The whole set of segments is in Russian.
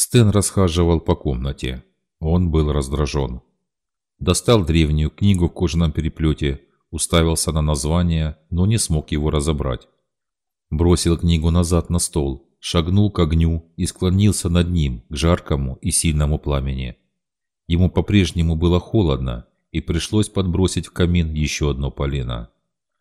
Стэн расхаживал по комнате. Он был раздражен. Достал древнюю книгу в кожаном переплете, уставился на название, но не смог его разобрать. Бросил книгу назад на стол, шагнул к огню и склонился над ним, к жаркому и сильному пламени. Ему по-прежнему было холодно, и пришлось подбросить в камин еще одно полено.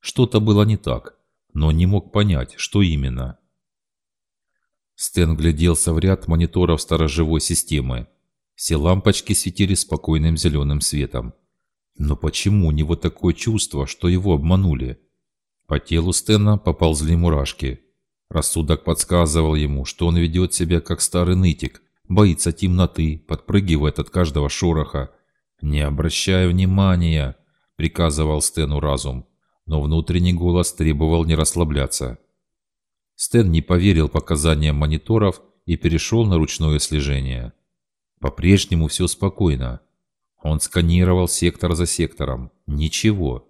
Что-то было не так, но не мог понять, что именно. Стэн гляделся в ряд мониторов сторожевой системы. Все лампочки светили спокойным зеленым светом. Но почему у него такое чувство, что его обманули? По телу Стэна поползли мурашки. Рассудок подсказывал ему, что он ведет себя как старый нытик, боится темноты, подпрыгивает от каждого шороха. «Не обращай внимания!» – приказывал Стэну разум, но внутренний голос требовал не расслабляться. Стэн не поверил показаниям мониторов и перешел на ручное слежение. По-прежнему все спокойно. Он сканировал сектор за сектором. Ничего.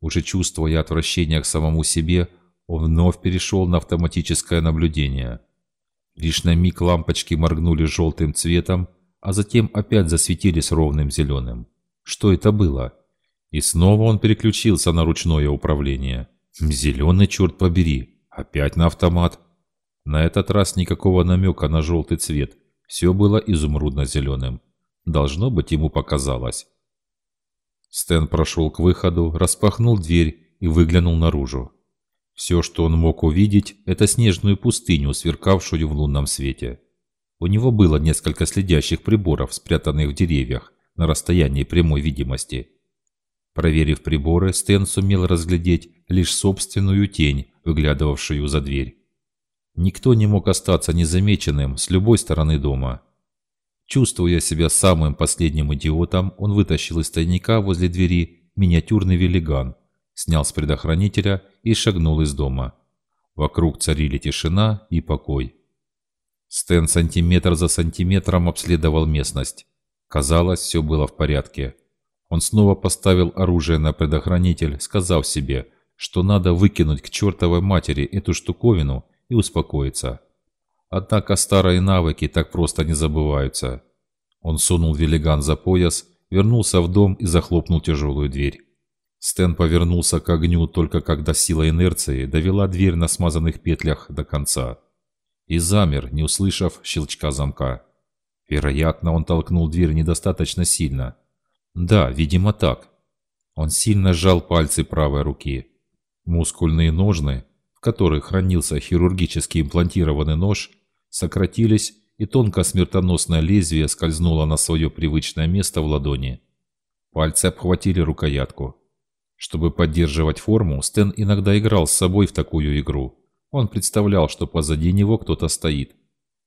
Уже чувствуя отвращение к самому себе, он вновь перешел на автоматическое наблюдение. Лишь на миг лампочки моргнули желтым цветом, а затем опять засветились ровным зеленым. Что это было? И снова он переключился на ручное управление. Зеленый, черт побери, Опять на автомат. На этот раз никакого намека на желтый цвет. Все было изумрудно-зеленым. Должно быть, ему показалось. Стэн прошел к выходу, распахнул дверь и выглянул наружу. Все, что он мог увидеть, это снежную пустыню, сверкавшую в лунном свете. У него было несколько следящих приборов, спрятанных в деревьях, на расстоянии прямой видимости. Проверив приборы, Стэн сумел разглядеть лишь собственную тень, выглядывавшую за дверь. Никто не мог остаться незамеченным с любой стороны дома. Чувствуя себя самым последним идиотом, он вытащил из тайника возле двери миниатюрный велиган, снял с предохранителя и шагнул из дома. Вокруг царили тишина и покой. Стэн сантиметр за сантиметром обследовал местность. Казалось, все было в порядке. Он снова поставил оружие на предохранитель, сказав себе, что надо выкинуть к чертовой матери эту штуковину и успокоиться. Однако старые навыки так просто не забываются. Он сунул велиган за пояс, вернулся в дом и захлопнул тяжелую дверь. Стэн повернулся к огню только когда сила инерции довела дверь на смазанных петлях до конца. И замер, не услышав щелчка замка. Вероятно, он толкнул дверь недостаточно сильно – да, видимо так. Он сильно сжал пальцы правой руки. Мускульные ножны, в которых хранился хирургически имплантированный нож, сократились, и тонко смертоносное лезвие скользнуло на свое привычное место в ладони. Пальцы обхватили рукоятку. Чтобы поддерживать форму, Стэн иногда играл с собой в такую игру. Он представлял, что позади него кто-то стоит.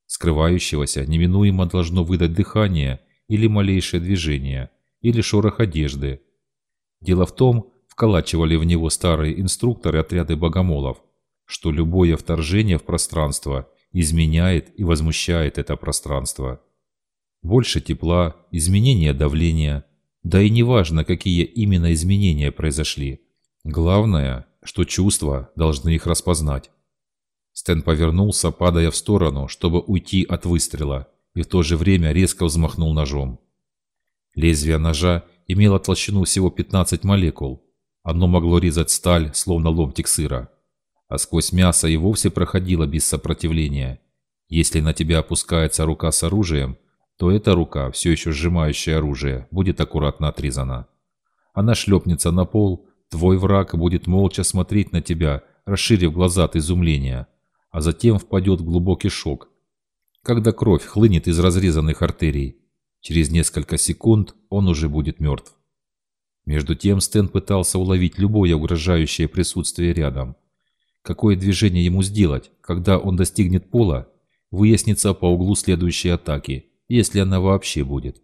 Скрывающегося неминуемо должно выдать дыхание или малейшее движение – или шорох одежды. Дело в том, вколачивали в него старые инструкторы отряды богомолов, что любое вторжение в пространство изменяет и возмущает это пространство. Больше тепла, изменение давления, да и неважно, какие именно изменения произошли. Главное, что чувства должны их распознать. Стэн повернулся, падая в сторону, чтобы уйти от выстрела, и в то же время резко взмахнул ножом. Лезвие ножа имело толщину всего 15 молекул. Оно могло резать сталь, словно ломтик сыра. А сквозь мясо и вовсе проходило без сопротивления. Если на тебя опускается рука с оружием, то эта рука, все еще сжимающая оружие, будет аккуратно отрезана. Она шлепнется на пол, твой враг будет молча смотреть на тебя, расширив глаза от изумления, а затем впадет в глубокий шок, когда кровь хлынет из разрезанных артерий. Через несколько секунд он уже будет мертв. Между тем Стэн пытался уловить любое угрожающее присутствие рядом. Какое движение ему сделать, когда он достигнет пола, выяснится по углу следующей атаки, если она вообще будет.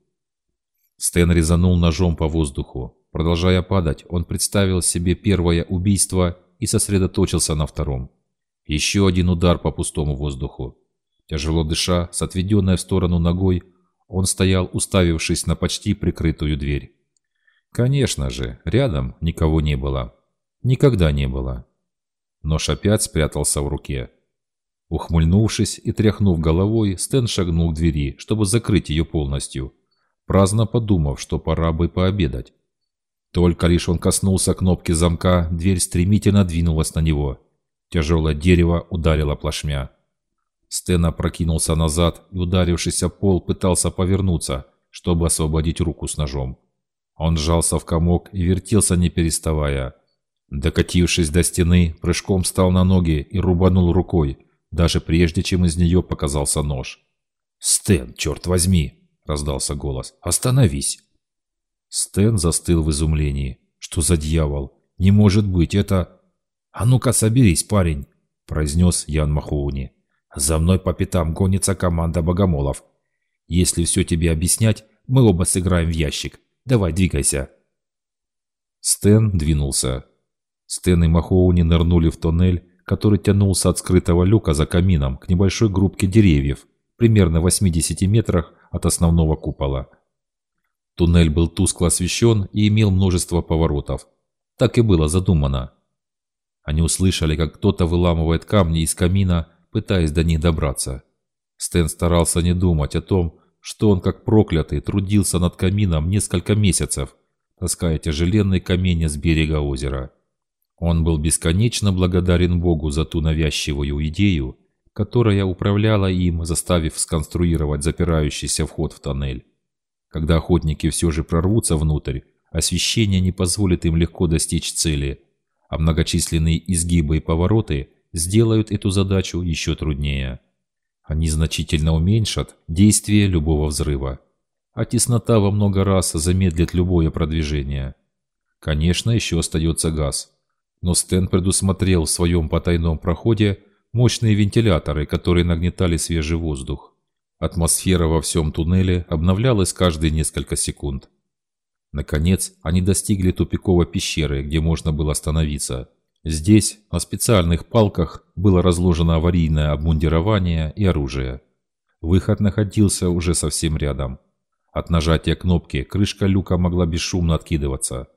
Стэн резанул ножом по воздуху. Продолжая падать, он представил себе первое убийство и сосредоточился на втором. Еще один удар по пустому воздуху. Тяжело дыша, с отведенной в сторону ногой, он стоял, уставившись на почти прикрытую дверь. Конечно же, рядом никого не было. Никогда не было. Нож опять спрятался в руке. Ухмыльнувшись и тряхнув головой, Стэн шагнул к двери, чтобы закрыть ее полностью, праздно подумав, что пора бы пообедать. Только лишь он коснулся кнопки замка, дверь стремительно двинулась на него. Тяжелое дерево ударило плашмя. Стэн опрокинулся назад и, ударившись о пол, пытался повернуться, чтобы освободить руку с ножом. Он сжался в комок и вертелся, не переставая. Докатившись до стены, прыжком встал на ноги и рубанул рукой, даже прежде, чем из нее показался нож. «Стэн, черт возьми!» – раздался голос. «Остановись!» Стэн застыл в изумлении. «Что за дьявол? Не может быть, это...» «А ну-ка, соберись, парень!» – произнес Ян Махоуни. «За мной по пятам гонится команда богомолов. Если все тебе объяснять, мы оба сыграем в ящик. Давай, двигайся!» Стэн двинулся. Стэн и Махоуни нырнули в тоннель, который тянулся от скрытого люка за камином к небольшой группке деревьев, примерно в 80 метрах от основного купола. Туннель был тускло освещен и имел множество поворотов. Так и было задумано. Они услышали, как кто-то выламывает камни из камина, пытаясь до них добраться. Стэн старался не думать о том, что он как проклятый трудился над камином несколько месяцев, таская тяжеленные камни с берега озера. Он был бесконечно благодарен Богу за ту навязчивую идею, которая управляла им, заставив сконструировать запирающийся вход в тоннель. Когда охотники все же прорвутся внутрь, освещение не позволит им легко достичь цели, а многочисленные изгибы и повороты сделают эту задачу еще труднее. Они значительно уменьшат действие любого взрыва, а теснота во много раз замедлит любое продвижение. Конечно, еще остается газ – но Стэн предусмотрел в своем потайном проходе мощные вентиляторы, которые нагнетали свежий воздух. Атмосфера во всем туннеле обновлялась каждые несколько секунд. Наконец, они достигли тупиковой пещеры, где можно было остановиться. Здесь, на специальных палках, было разложено аварийное обмундирование и оружие. Выход находился уже совсем рядом. От нажатия кнопки крышка люка могла бесшумно откидываться.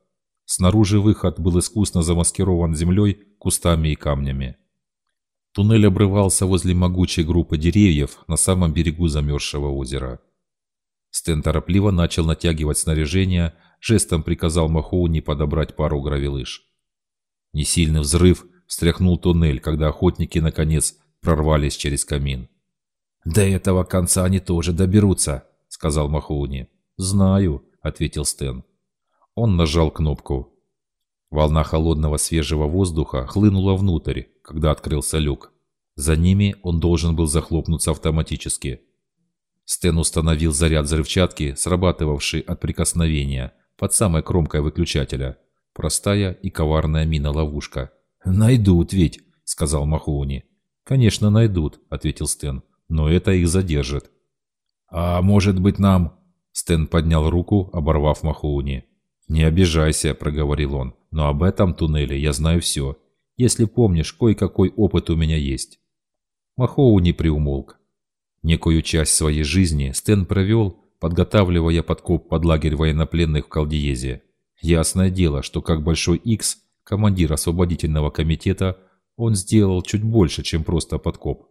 Снаружи выход был искусно замаскирован землей, кустами и камнями. Туннель обрывался возле могучей группы деревьев на самом берегу замерзшего озера. Стэн торопливо начал натягивать снаряжение, жестом приказал Махоуни подобрать пару гравилыж. Несильный взрыв встряхнул туннель, когда охотники, наконец, прорвались через камин. «До этого конца они тоже доберутся», — сказал Махоуни. «Знаю», — ответил Стэн. Он нажал кнопку. Волна холодного свежего воздуха хлынула внутрь, когда открылся люк. За ними он должен был захлопнуться автоматически. Стэн установил заряд взрывчатки, срабатывавший от прикосновения, под самой кромкой выключателя. Простая и коварная мина-ловушка. «Найдут ведь», — сказал Махоуни. «Конечно, найдут», — ответил Стэн. «Но это их задержит». «А может быть нам...» Стэн поднял руку, оборвав Махоуни. «Не обижайся», — проговорил он, — «но об этом туннеле я знаю все. Если помнишь, кое-какой опыт у меня есть». Махоу не приумолк. Некую часть своей жизни Стэн провел, подготавливая подкоп под лагерь военнопленных в Калдиезе. Ясное дело, что как Большой Икс, командир освободительного комитета, он сделал чуть больше, чем просто подкоп.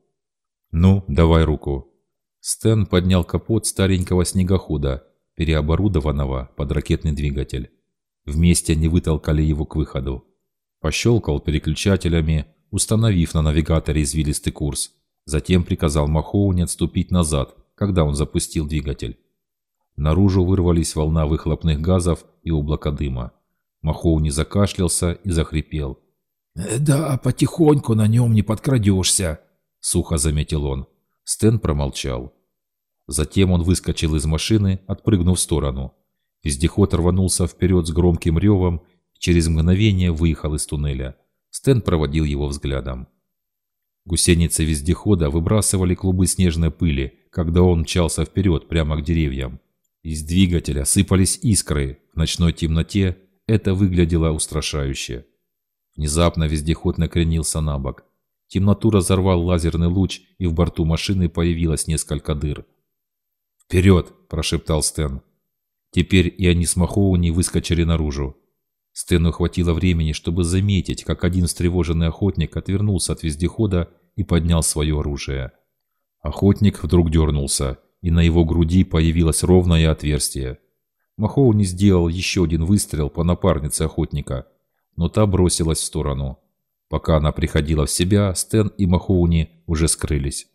«Ну, давай руку». Стэн поднял капот старенького снегохода переоборудованного под ракетный двигатель. Вместе они вытолкали его к выходу. Пощелкал переключателями, установив на навигаторе извилистый курс. Затем приказал Махоуни отступить назад, когда он запустил двигатель. Наружу вырвались волна выхлопных газов и облако дыма. Махоуни закашлялся и захрипел. «Э, «Да, потихоньку на нем не подкрадешься», — сухо заметил он. Стэн промолчал. Затем он выскочил из машины, отпрыгнув в сторону. Вездеход рванулся вперед с громким ревом и через мгновение выехал из туннеля. Стэн проводил его взглядом. Гусеницы вездехода выбрасывали клубы снежной пыли, когда он мчался вперед прямо к деревьям. Из двигателя сыпались искры. В ночной темноте это выглядело устрашающе. Внезапно вездеход накренился на бок. Темноту разорвал лазерный луч, и в борту машины появилось несколько дыр. «Вперед!» – прошептал Стэн. Теперь и они с Махоуни выскочили наружу. Стэну хватило времени, чтобы заметить, как один встревоженный охотник отвернулся от вездехода и поднял свое оружие. Охотник вдруг дернулся, и на его груди появилось ровное отверстие. Махоуни сделал еще один выстрел по напарнице охотника, но та бросилась в сторону. Пока она приходила в себя, Стэн и Махоуни уже скрылись.